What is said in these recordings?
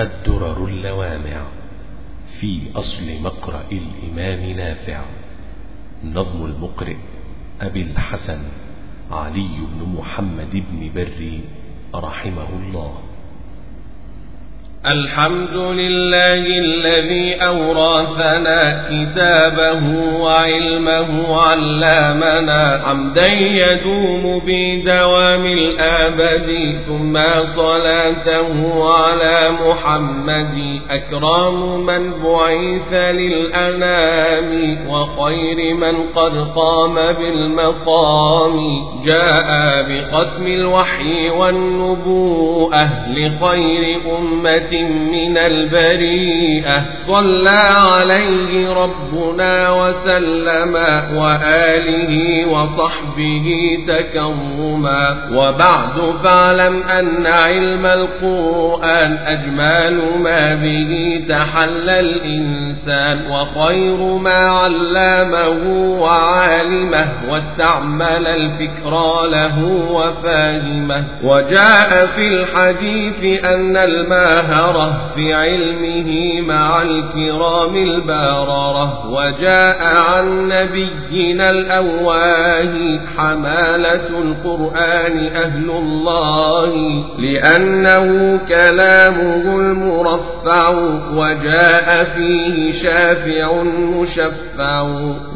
الدرر اللوامع. في أصل مقرأ الإمام نافع. نظم المقرئ أبي الحسن علي بن محمد بن بري رحمه الله. الحمد لله الذي أورثنا كتابه وعلمه علامنا حمدا يدوم بدوام الآبد ثم صلاته على محمد. أكرم من بعث للأنام وخير من قد قام بالمقام. جاء بختم الوحي والنبوءة لخير أمة. من البريئة صلى عليه ربنا وسلم وآله وصحبه تكرما وبعد فاعلم أن علم القرآن أجمل ما به تحلى الإنسان وخير ما علمه وعالمه واستعمل الفكر له وفاهمه وجاء في الحديث أن الماهر البررة في علمه مع الكرام البررة وجاء عن نبينا الأواه حمالة القرآن أهل الله لأنه كلامه المرفع وجاء فيه شافع مشفع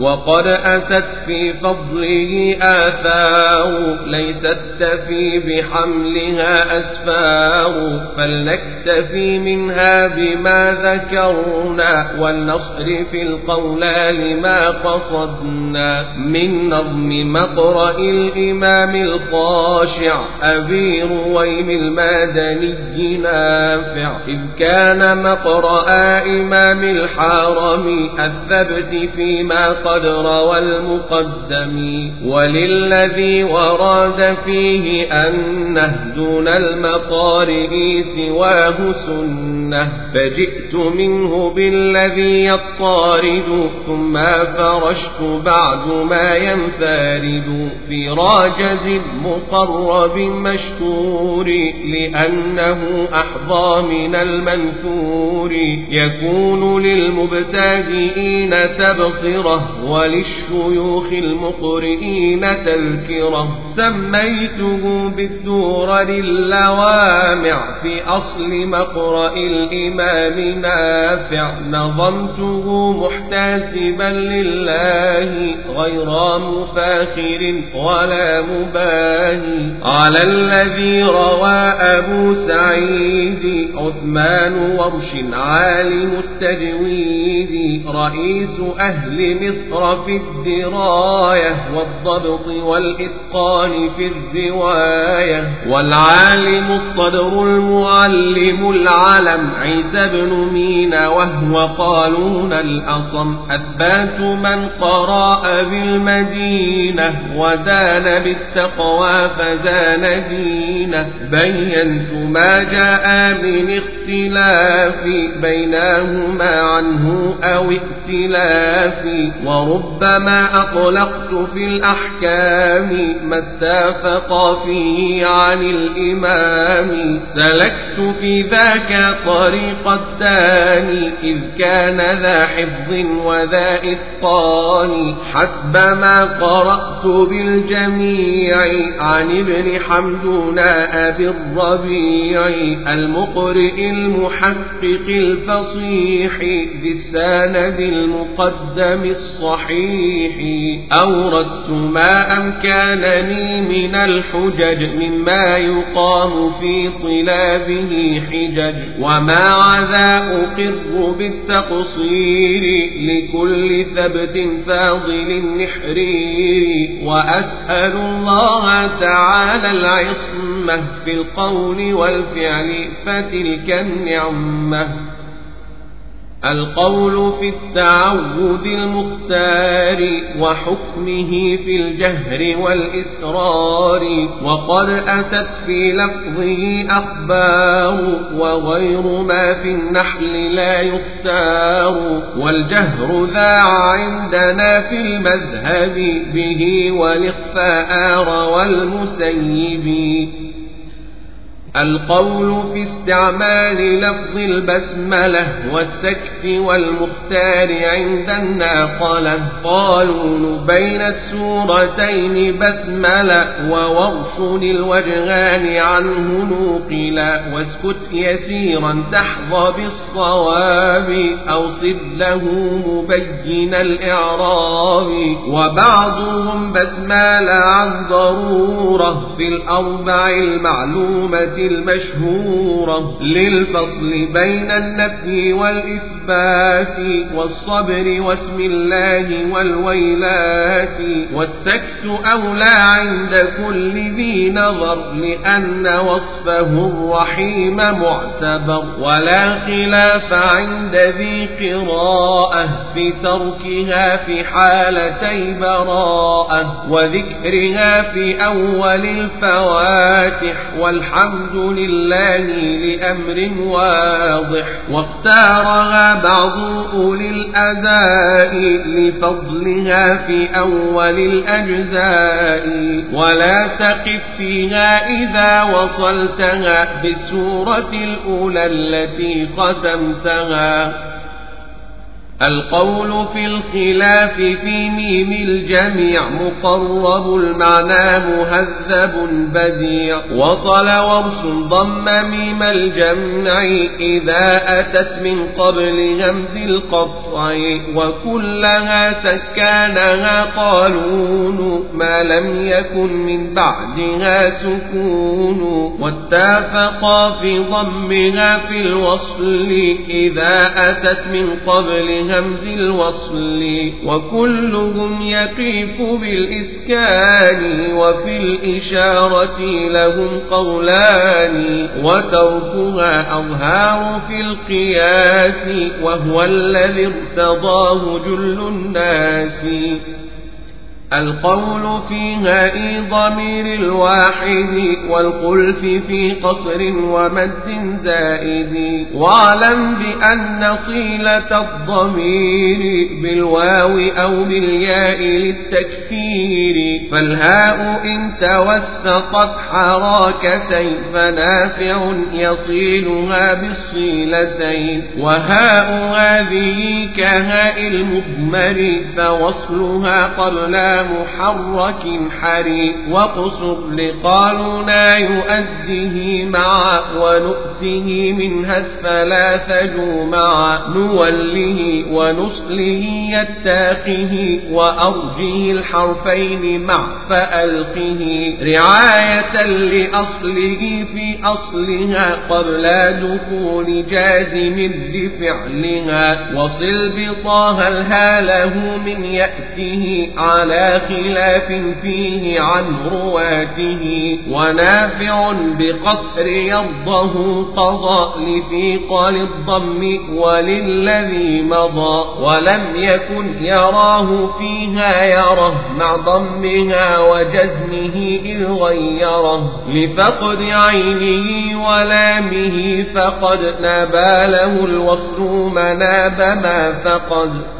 وقد أتت في فضله آثار ليست تفي بحملها أسفار فلنكتفي نكتفي منها بما ذكرنا والنصر في القولان ما قصدنا من نظم مقرأ الإمام الخاشع أبي رويم المدني نافع إذ كان مقرأ إمام الحرم الثبت فيما قد روى المقدم وللذي وراد فيه أنه دون المقارئ سواه سنة فجئت منه بالذي يطارد ثم فرشت بعد ما ينفارد. في راجز مقرب مشكور لأنه أحظى من المنثور. يكون للمبتدئين تبصرة وللشيوخ المقرئين تذكرة. سميته بالدور للوامع في أصل مقرأ الإمام نافع. نظمته محتسبا لله غير مفاخر ولا مباهي. على الذي روى أبو سعيد عثمان ورش عالم التجويد. رئيس أهل مصر في الدراية والضبط والإتقان في الرواية. والعالم الصدر المعلم العلم عيسى بن مينا وهو قالون الأصم. أثبات من قرأ بالمدينة ودان بالتقوى فزان دينه. بينت ما جاء من اختلاف بينهما عنه أو ائتلاف. وربما أطلقت في الأحكام ما اتفق فيه عن الإمام. سلكت في ذاك طريق الثاني إذ كان ذا حفظ وذا إتقان. حسب ما قرأت بالجميع عن ابن حمدون أبي الربيع المقرئ المحقق الفصيح ذي السند المقدم الصحيح. أوردت ما أمكانني من الحجج مما يقام في طلابه حجج وما عذا أقر بالتقصير لكل ثبت فاضل النحرير. وأسأل الله تعالى العصمة في القول والفعل فتلك النعمة. القول في التعود المختار وحكمه في الجهر والإسرار وقد أتت في لفظه أخبار وغير ما في النحل لا يختار. والجهر ذا عندنا في المذهب به والإخفاء روى المسيب القول في استعمال لفظ البسملة والسكت والمختار عند الناقلة. قالوا بين السورتين بسملة وورش الوجهان عنه نوقلا. واسكت يسيرا تحظى بالصواب أو صد له مبين الإعراب. وبعضهم بسمال عن ضرورة في الأربع المعلومة المشهورة للفصل بين النفي والإثبات والصبر واسم الله والويلات والسكت أولى عند كل ذي نظر لأن وصفه الرحيم معتبر ولا خلاف عند ذي قراءة في تركها في حالتي براءة وذكرها في أول الفواتح والحمد لله لأمر واضح. واختارها بعض أولي الأداء لفضلها في أول الأجزاء. ولا تقف فيها إذا وصلتها بالسورة الأولى التي ختمتها. القول في الخلاف في ميم الجميع مقرب المعنى مهذب بديع. وصل ورش ضم ميم الجمع إذا أتت من قبل همز القطع. وكلها سكانها قالون ما لم يكن من بعدها سكون. واتفقا في ضمها في الوصل إذا أتت من همز الوصل وكلهم يقيف بالإسكان وفي الإشارة لهم قولان وتركها أظهار في القياس وهو الذي ارتضاه جل الناس. القول فيها إي ضمير الواحد والقلف في قصر ومد زائد. واعلم بأن صيلة الضمير بالواو أو بالياء للتكثير فالهاء إن توسطت حركتين فنافع يصيلها بالصيلتين. وهاء هذه كهاء المضمر فوصلها محرك حري وقصر لقالنا يؤده معا ونؤته منها الثلاث جمعا نوله ونصله يتاقه وأرجه الحرفين مع فألقه رعاية لأصله في أصلها قبل دخول جازم بفعلها وصل بطاها الهاله من يأته على خلاف فيه عن رواته ونافع بقصر يرضه قضى لثقل الضم وللذي مضى ولم يكن يراه فيها يره مع ضمها وجزمه إذ غيره لفقد عينه ولامه فقد نبى له الوصل مناب ما فقد.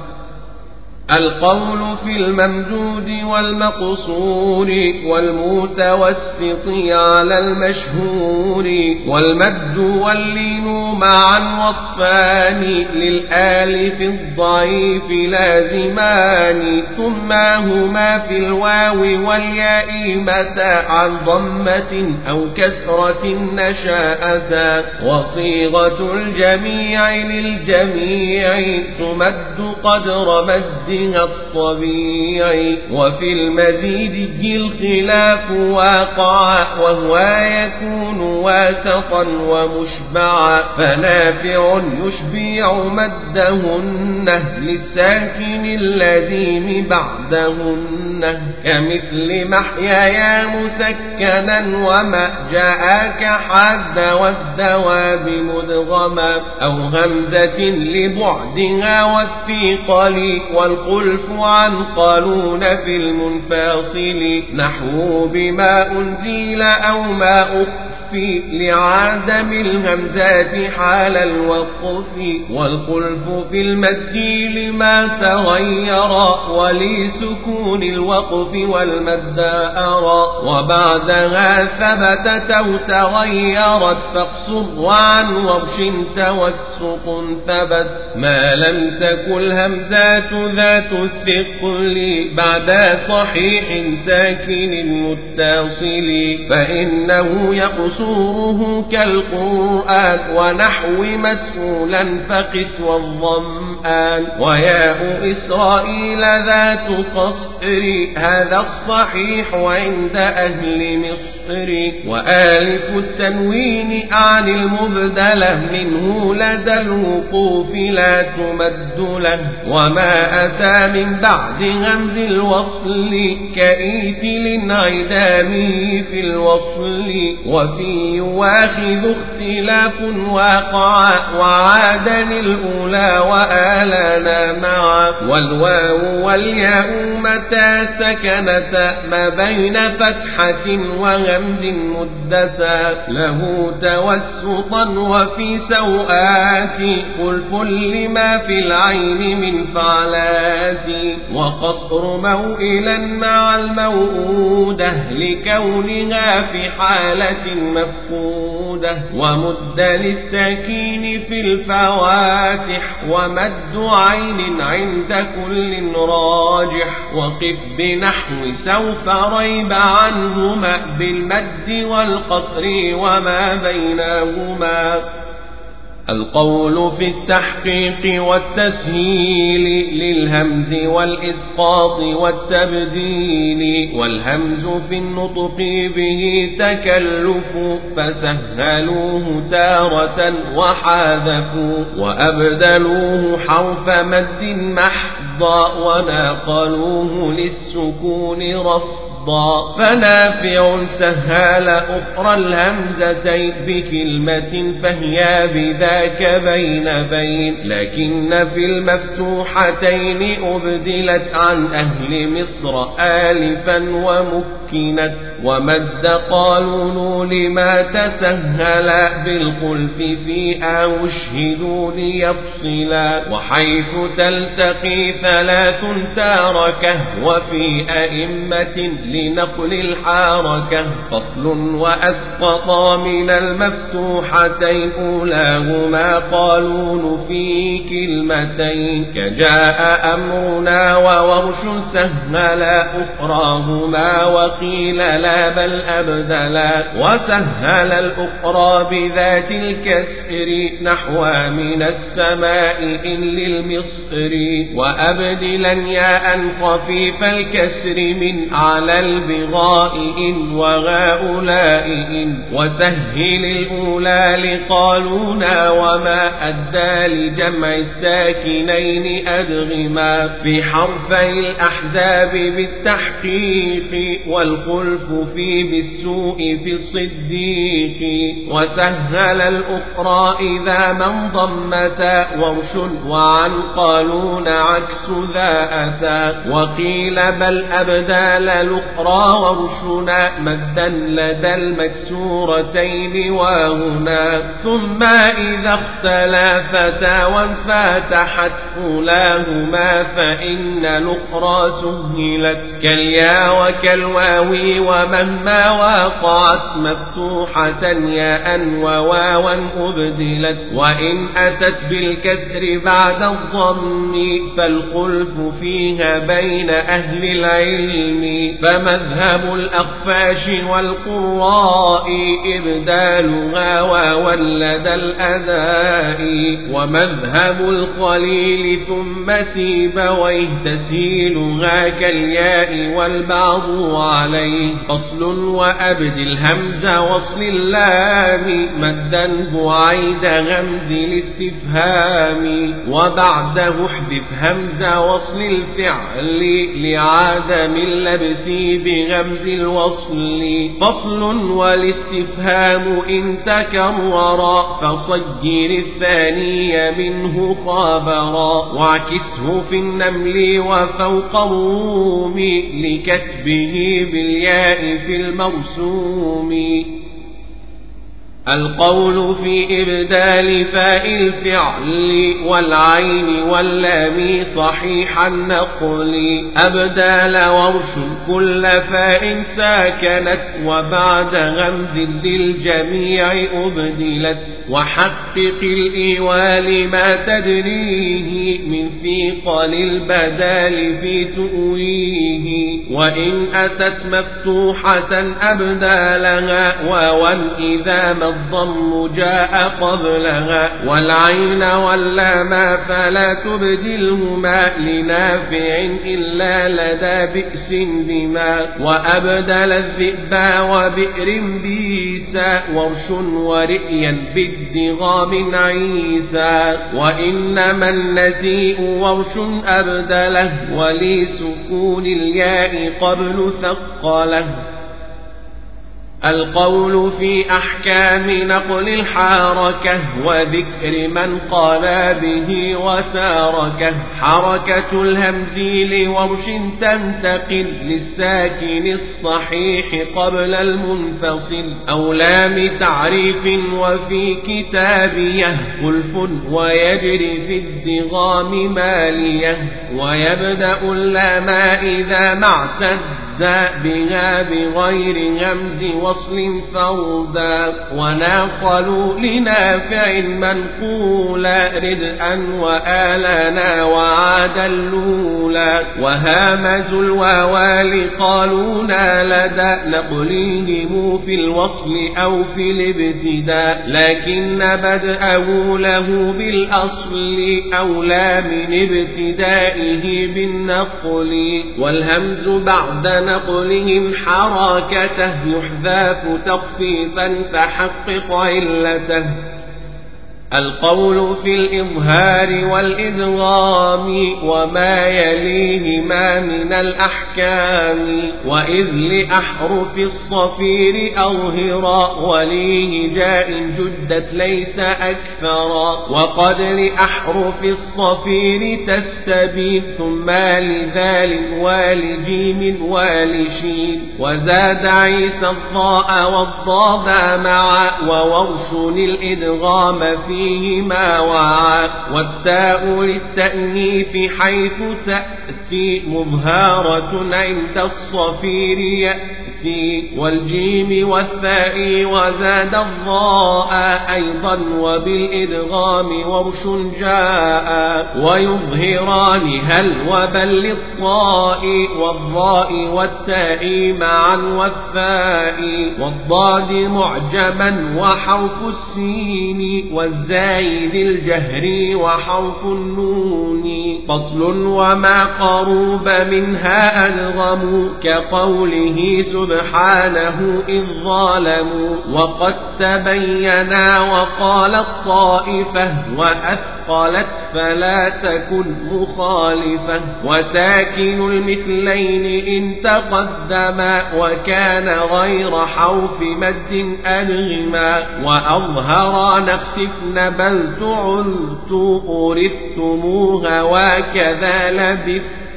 القول في الممدود والمقصور والمتوسط على المشهور والمد واللين معا وصفان للآلف الضعيف لازمان ثم هما في الواو والياء متى عن ضمة أو كسرة نشاءتا وصيغة الجميع للجميع تمد قدر مد منها الطبيعي وفي المزيد الخلاف واقع وهو يكون واسطا ومشبعا فنافع يشبيع مدهن للساكن اللذيم بعدهن كمثل محيايا مسكنا وما جاءك حد والدواب مدغما أو همزة لبعدها والثقل والقرب الخلف عن قالون في المنفاصل. نحو بما أنزل أو ما أخفى لعدم الهمزات حال الوقف. والخلف في المد لما تغير ولسكون الوقف والمد أرى. وبعدها ثبتت أو تغيرت فاقصر وعن ورش توسط ثبت. ما لم تكن همزات الثقل بعد صحيح ساكن متصل فإنه يقصوره كالقرآن ونحو مسؤولا فقس والظمآن. وياء إسرائيل ذات قصر هذا الصحيح عند أهل مصر. وآلف التنوين عن المبدلة منه لدى الوقوف لا تمد له وما أتى من بعد همز الوصل كإيثل انعدامه في الوصل. وفي يواخذ اختلاف وقع وعادا الأولى وآلنا معا. والواو والياء متى سكنتا ما بين فتحة وهمز مدتا له توسطا وفي سوآت خلف لما في العين من فعلات. وقصر موئلا مع الموؤودة لكونها في حالة مفقودة ومد للسكين في الفواتح ومد عين عند كل راجح وقف بنحو سوف ريب عنهما بالمد والقصر وما بينهما القول في التحقيق والتسهيل للهمز والإسقاط والتبديل والهمز في النطق به تكلف فسهلوه تارة وحاذفوا وأبدلوه حرف مد محضا وناقلوه للسكون رفضا فنافع سهل أخرى الهمزتين بكلمة فهي بذاك بين بين لكن في المفتوحتين أبدلت عن أهل مصر آلفا ومكنت ومد قالون لما تسهل بالخلف في أو اشهدوا ليفصلا وحيث تلتقي ثلاث تاركه وفي أئمة لنقل الحركة. فصل وأسقط من المفتوحتين أولاهما قالون في كلمتين. كجاء أمرنا وورش سهل أخراهما وقيل لا بل أبدلا. وسهل الأخرى بذات الكسر نحو من السماء إن للمصر. وأبدلا ياء خفيف الكسر من على البغاء إن وهؤلاء إن وسهل الأولى لقالونا وما أدى لجمع الساكنين أدغما في حرفي الأحزاب بالتحقيق والخلف في بالسوء في الصديق وسهل الأخرى إذا من ضمتا ورش وعن قالون عكس ذا أتى وقيل بل أبدال الأخرى ورشنا مدا لدى المكسورتين وهنا ثم إذا اختلافتا وانفتحت أولاهما فإن الأخرى سهلت كاليا وكالواو ومهما وقعت مفتوحة ياء وواوا أبدلت وإن أتت بالكسر بعد الضم فالخلف فيها بين أهل العلم فمذهب الأخفاش والقراء إبدالها وولد الأداء ومذهب الخليل ثم سيبويه تسيلها كالياء والبعض عليه. فصل وأبد الهمز وصل اللام مدا بعيد همز الاستفهام. وبعده احذف همز وصل الفعل لعدم اللبس. بغمز الوصل فصل والاستفهام إن تكرر فصجر الثاني منه خابرا. واعكسه في النمل وفوق الروم لكتبه بالياء في المرسوم. القول في إبدال فاء الفعل والعين واللام صحيح النقل. أبدال ورش كل فاء ساكنت وبعد غمز للجميع أبدلت. وحقق الإيوال ما تدريه من ثقل البدال في تؤويه. وإن أتت مفتوحة أبدالها واوا إذا مضى الضم جاء قبلها والعين واللام فلا تبدلهما لنافع إلا لدى بئس بما وأبدل الذئب وبئر بيسا ورش ورئيا بالدغام عيسى وإنما النسيء ورش أبدله ولسكون الياء قبل ثقله القول في أحكام نقل الحركة وذكر من قال به وتاركه. حركة الهمز لورش تنتقل للساكن الصحيح قبل المنفصل. أو لام تعريف وفي كتابية. خلف ويجري في الدغام مالية. ويبدأ اللام إذا ما اعتد بها بغير همز وصل فردا. وناقلوا لنافع منقولا ردءا وآلنا وعاد اللولا وهامزوا الواوال قالونا لدى. نقلهم في الوصل أو في الابتداء. لكن بدأه له بالأصل أولى من ابتدائه بالنقل. والهمز بعد نقلهم حركته يحذاف تخفيفا فحقق علته القول في الإظهار والإدغام وما يليهما من الأحكام وإذ لأحرف الصفير أظهرا وليه جاء جدت ليس أكثرا وقد لأحرف الصفير تستبين ثم لذال ولجيم ولشين وزاد عيسى الضاء والضاد معا وورش الإدغام في فيهما وعا والتاء للتأنيث حيث تأتي مظهارة عند الصفير يأتي. والجيم والثاء وزاد الضاء أيضا وبالإدغام ورش جاء ويظهران هل وبل للطاء والضاء والتاء معا والثاء والضاد معجما وحرف السين والزايد الجهر وحرف النون فصل وما قروب منها ألغم كقوله سبحانه إذ ظالموا وقد تبينا وقال الطائفة وأثقلت فلا تكن مخالفة وساكن المثلين إن تقدما وكان غير حرف مد أنغما وأظهر نخسفن بل تعلت أورثتموها وكذا لبثت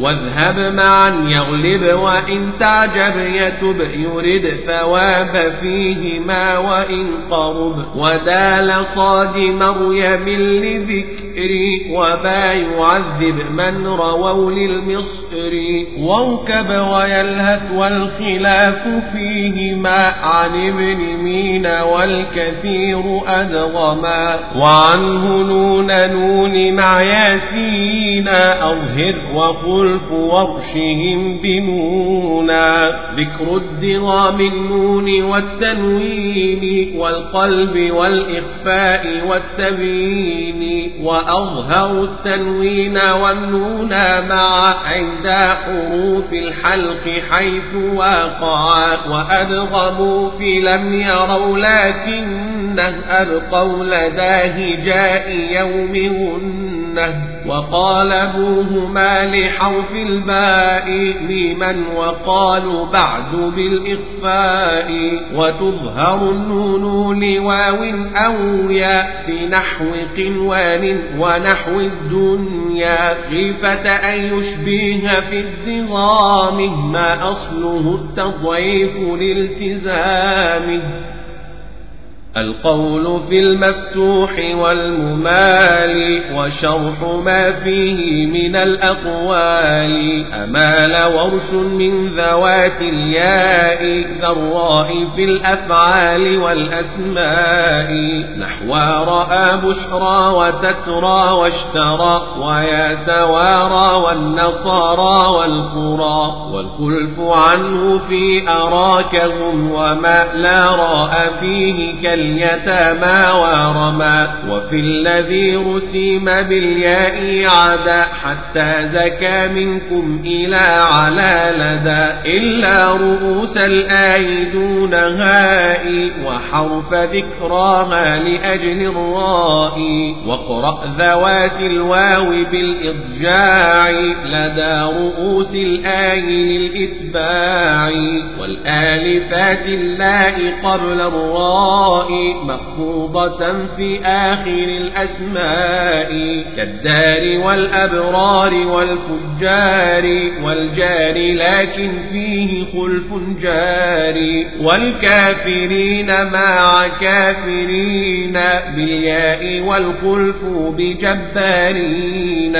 واذهب معا يغلب وإن تعجب يتب يرد ثواب فيهما وإن قرب. ودال صاد مريم لذكري وبا يعذب من رووا للمصر ووكب ويلهث والخلاف فيهما عن ابن مين والكثير أدغما. وعنه نون نون مع ياسين أظهر وخلف ورشهم بنونا. ذكر الدغام النون والتنوين والقلب والإخفاء والتبيين وأظهر التنوين والنون مع عند حروف الحلق حيث واقعا وأدغموا في لم يروا لكنه أبقوا لداه جاء يومهن وقال أبوهما لحرف الباء ميما وقالوا بعد بالإخفاء وتظهر النون لواو أو ياء في نحو قنوان ونحو الدنيا خيفة أن يشبه في الدغام ما أصله التضعيف لالتزامه القول في المفتوح والممال وشرح ما فيه من الأقوال. أمال ورش من ذوات الياء ذراء في الأفعال والأسماء. نحو رأى بشرى وتترى واشترى ويتوارى والنصارى والقرى. والخلف عنه في أراكهم وما لا رأى فيه كالله اليتامى ورمى وفي الذي رسيم بالياء عدا حتى زكى منكم إلى على لدى إلا رؤوس الآي دون وحرف ذكراها لأجل الراء واقرأ ذوات الواو بالإضجاع لدى رؤوس الآي للإتباع والآلفات اللاء قبل الراء مخفوضة في آخر الأسماء كالدار والأبرار والفجار والجار لكن فيه خلف جاري والكافرين مع كافرين بالياء والخلف بجبارين.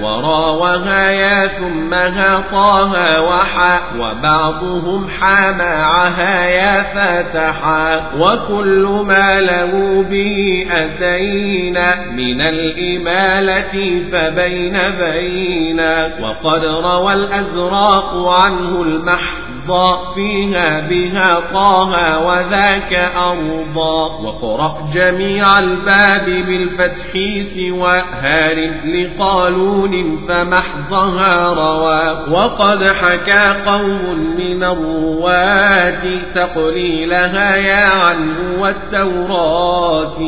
وراوها يا ثمها طه وحا وبعضهم حا معها يا فتحا وكل ما له به أتينا من الإمالة فبين بينا وقد روى الأزراق عنه المحب الضاء فيها بها طه وذاك أرضا وقرأ جميع الباب بالفتح سوى هار لقالون فمحضها روى وقد حكى قوم من الرواة تقليلها يا عنه والتوراة.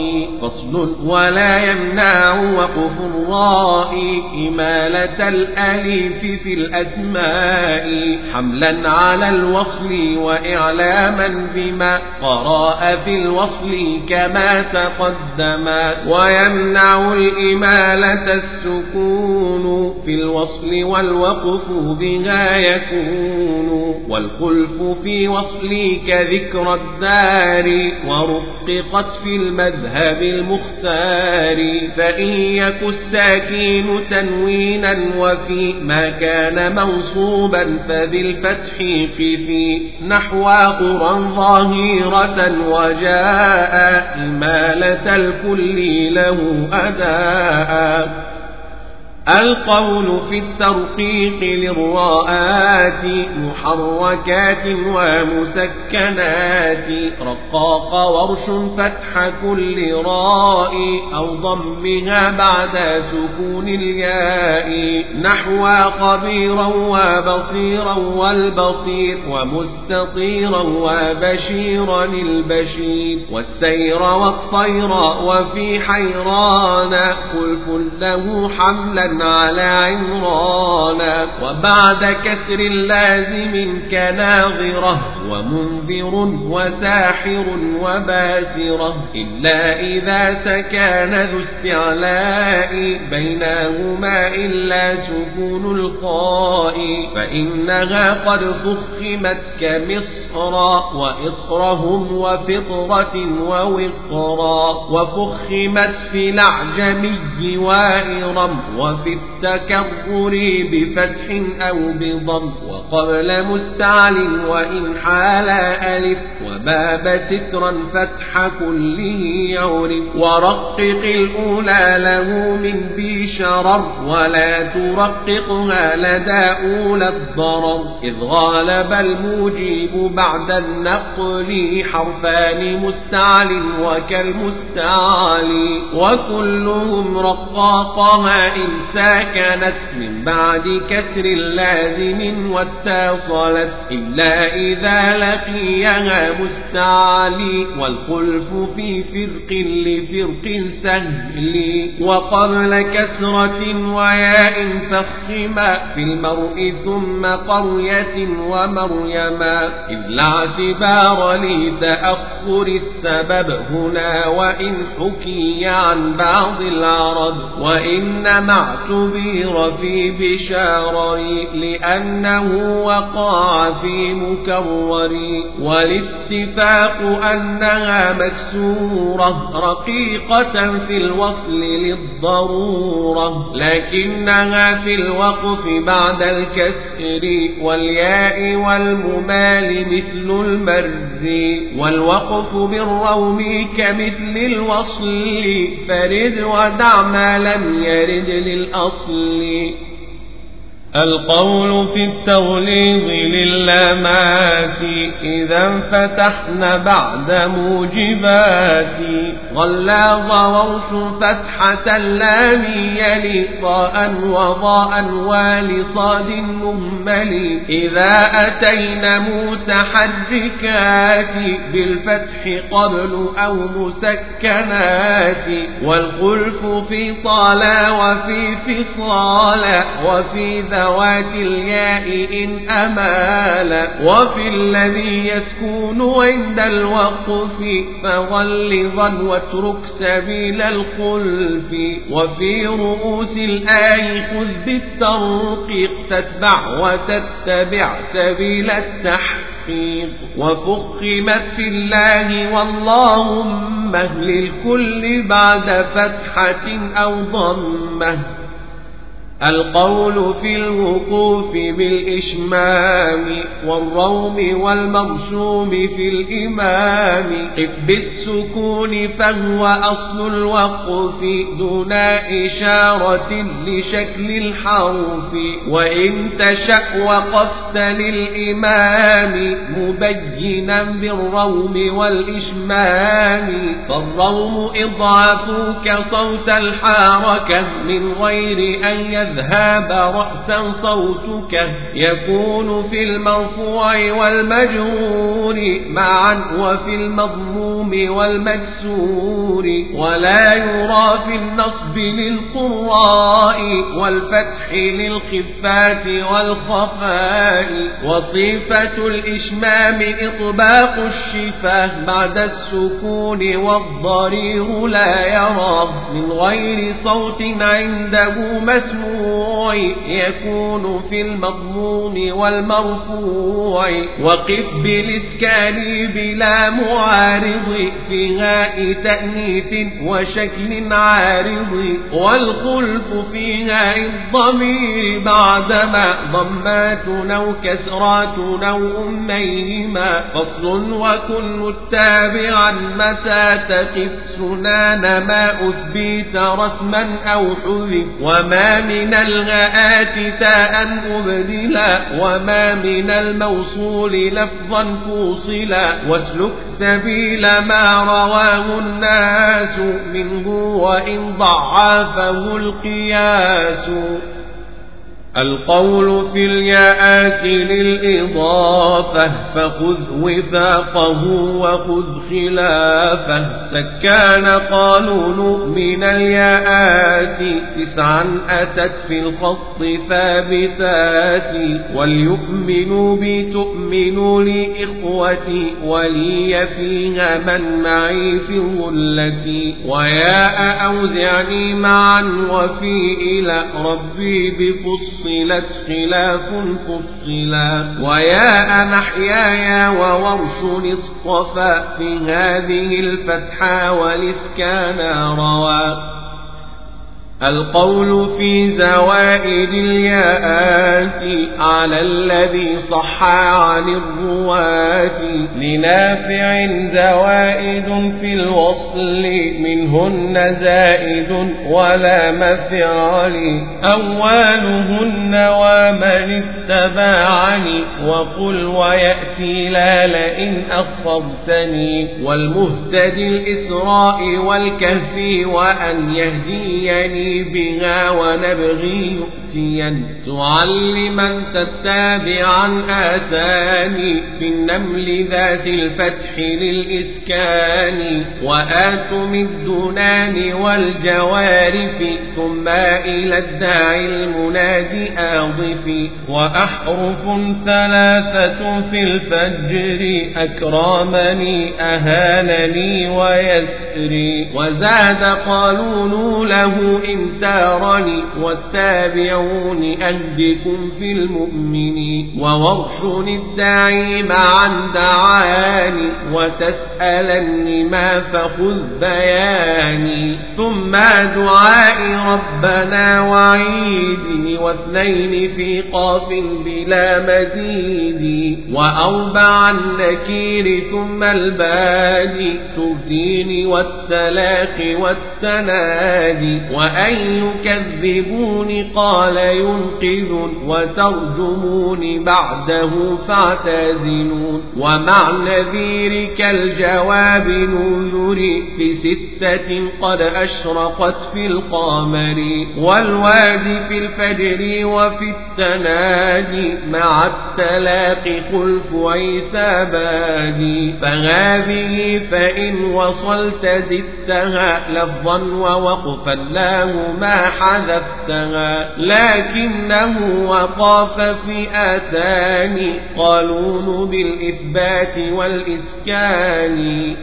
فصل ولا يمنع وقف الراء إمالة الأليف في الأسماء. حملا على الوصل وإعلاما بما قراء في الوصل كما تقدم. ويمنع الإمالة السكون في الوصل والوقف بها يكون. والخلف في وصل كذكر الدار ورققت في المذهب المختار. فإن يك الساكين تنوينا وفي ما كان منصوبا فذي الفتح في نحو قرى ظاهرة وجاء إمالة الكل له أداء. القول في الترقيق للراءات محركات ومسكنات. رقاق ورش فتح كل راء أو ضمها بعد سكون الياء. نحو خبيرا وبصيرا والبصير ومستطيرا وبشيرا البشير. والسير والطير وفي حيران. خلف له حملا على عمران. وبعد كسر لازم كناظرة ومنذر وساحر وباسرة. إلا إذا سكان ذو استعلاء بينهما إلا سكون الخاء. فإنها قد فخمت كمصر وإصرهم وفطرة ووقرا. وفخمت في الأعجمي وإرم وفي التكبر بفتح أو بضم وقبل مستعل وإن حال ألف وباب سترا فتح كله يعرف. ورقق الأولى له من بي شرر ولا ترققها لدى أولى الضرر. إذ غالب المجيب بعد النقل حرفان مستعل وكالمستعل وكلهم رقاقها إن ساكنت من بعد كسر لازم واتصلت إلا إذا لقيها مستعلي. والخلف في فرق لفرق سهل وقبل كسرة وياء فخما في المرء ثم قرية ومريما إذ لا اعتبار لتأخر السبب هنا وإن حكي عن بعض العرب. وإن مع اعتبر في بشارر لأنه وقع في مكرر والاتفاق أنها مكسورة رقيقة في الوصل للضرورة لكنها في الوقف بعد الكسر والياء والممال مثل المر والوقف بالروم كمثل الوصل فرد ودع ما لم يرد للأصل القول في التغليظ للامات إذا فتحنا بعد موجبات غلاظ ورش فتحة اللام يلي ضاء وضاء ولصاد مهمل إذا أتينا متحركات بالفتح قبل أو مسكنات والخلف في طالا وفي فصالا وفي ذا ذوات الياء إن أمال وفي الذي يسكون عند الوقف فغلظا واترك سبيل الخلف وفي رؤوس الآي خذ بالترقيق تتبع وتتبع سبيل التحقيق وفخمت في الله واللهم للكل بعد فتحة أو ضمة القول في الوقوف بالإشمام والروم والمرسوم في الإمام. قف بالسكون فهو أصل الوقف دون إشارة لشكل الحرف. وإن تشأ وقفت للإمام مبينا بالروم والإشمام. فالروم إضعافك صوت الحركة من غير أن يذهب رأسا صوتك يكون في المرفوع والمجرور معا وفي المضموم والمكسور ولا يرى في النصب للقراء والفتح للخفات والخفاء وصفة الإشمام إطباق الشفاه بعد السكون والضرير لا يرى من غير صوت عنده مسموع يكون في المضمون والمرفوع. وقف بالإسكان بلا معارض في غاء تأنيث وشكل عارض. والخلف في غاء الضمير بعدما ضمات أو كسرات أو أميهما. فصل وكن متابعا متى تقف. سنان ما أثبت رسما أو حذف. وما من الغاءات تاء أبدلا وما من الموصول لفظا فوصلا واسلك سبيل ما رواه الناس منه وإن ضعفه القياس القول في الياءات للإضافة فخذ وفاقه وخذ خلافه. سكان قانون من الياءات تسعا أتت في الخط ثابتات. وليؤمنوا بتؤمنوا لإخوتي ولي فيها من معي في غلتي وياء أوزعني معا وفي إلى ربي بفص فصلت خلاف فصلا. ويا محياي وورش اصطفى في هذه الفتحى والإسكان روى القول في زوائد الياءات على الذي صح عن الرواة. لنافع زوائد في الوصل منهن زائد ولا مفعل. أولهن ومن اتبعني وقل ويأتي لا لئن أخرتني. والمهتدي الإسراء والكهف وأن يهديني بها ونبغي يؤتيا. تعلما تتابعا آتاني في النمل ذات الفتح للإسكان. وآت من الدنان والجوارف ثم إلى الداعي المنادي آضف. وأحرف ثلاثة في الفجر أكرمني أهانني ويسري. وزاد قالون له تارني والتابعون أهدكم في المؤمنين وورش الداعي معا دعاني وتسألني ما فخذ بياني ثم دعائي ربنا وعيدي واثنين في قاف بلا مزيد وأربعا نكير ثم البادي تؤتيني والتلاقي والتنادي وأن يكذبوني قال ينقذون وترجموني بعده فاعتزلون ومع نذيرك الجواب نذري في ستة قد أشرقت في القمر والوادي في الفجر وفي التنادي مع التلاقي عيسى بادي فهذه فإن وصلت زدتها لفظا ووقفا ما حذفتها لكنه وقاف في آتاني قالون بالإثبات والإسكان.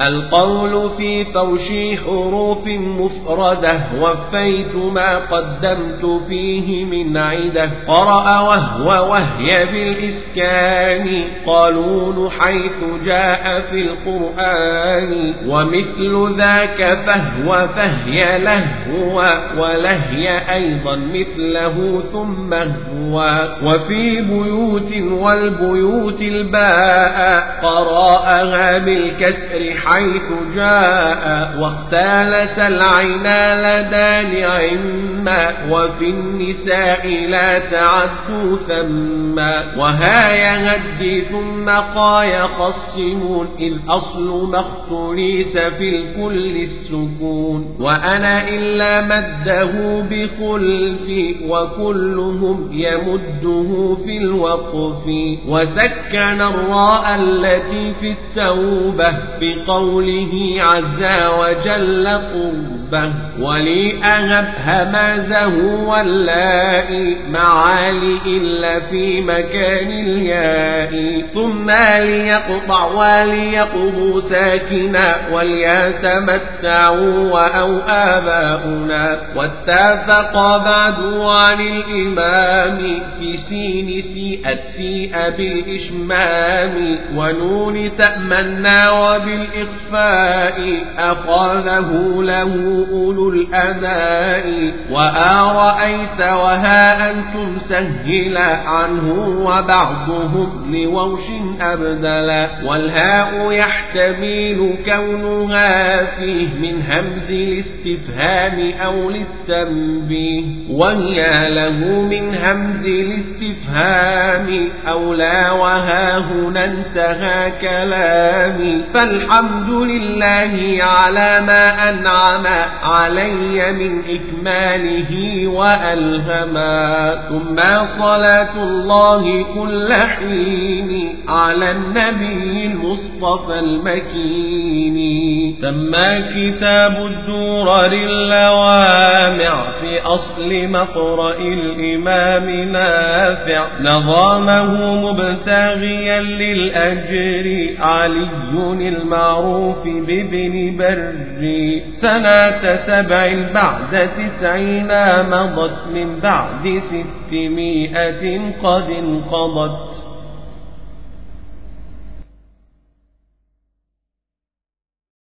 القول في فوش حروف مفردة وفيت ما قدمت فيه من عدة. قرأ وهو وهي بالإسكان قالون حيث جاء في القرآن. ومثل ذاك فهو فهي لهو ولهي أيضا مثله ثم هو. وفي بيوت والبيوت الباء قراءها بالكسر حيث جاء واختالس العينا لدى نعما وفي النساء لا تعد ثم وهاي هد ثم قاي قصمون إذ أصل ما اختليس في الكل السكون وأنا إلا مده بخلف وكلهم يمده في الوقف وسكن الراء التي في التوبة في قوله عز وجل قربه ولي أهب همازه واللاء معالي إلا في مكان الياء. ثم ليقطع وليقضوا ساكنا وليتمتعوا وأو آباؤنا. واتفق بعد عن الإمام في سين سيئت سيء بالإشمام. ونون تأمنا وبالإخفاء أخذه له أولو الأداء وآرأيت وها أنتم سهلا عنه وبعضهم لووش أبدلا والهاء يحتمل كونها فيه من همز الاستفهام أو للتنبيه. وهي له من همز الاستفهام أولى وها هنا انتهى كلامي. فالحمد لله على ما أنعم علي من إكماله وألهما ثم صلاة الله كل حين على النبي المصطفى المكين. تم كتاب الدرر اللوامع في أصل مقرأ الإمام نافع. نظامه مبتغيا للأجر علي المعروف بابن بري. سبع بعد تسعين مضت من بعد ستمائة قد انقضت.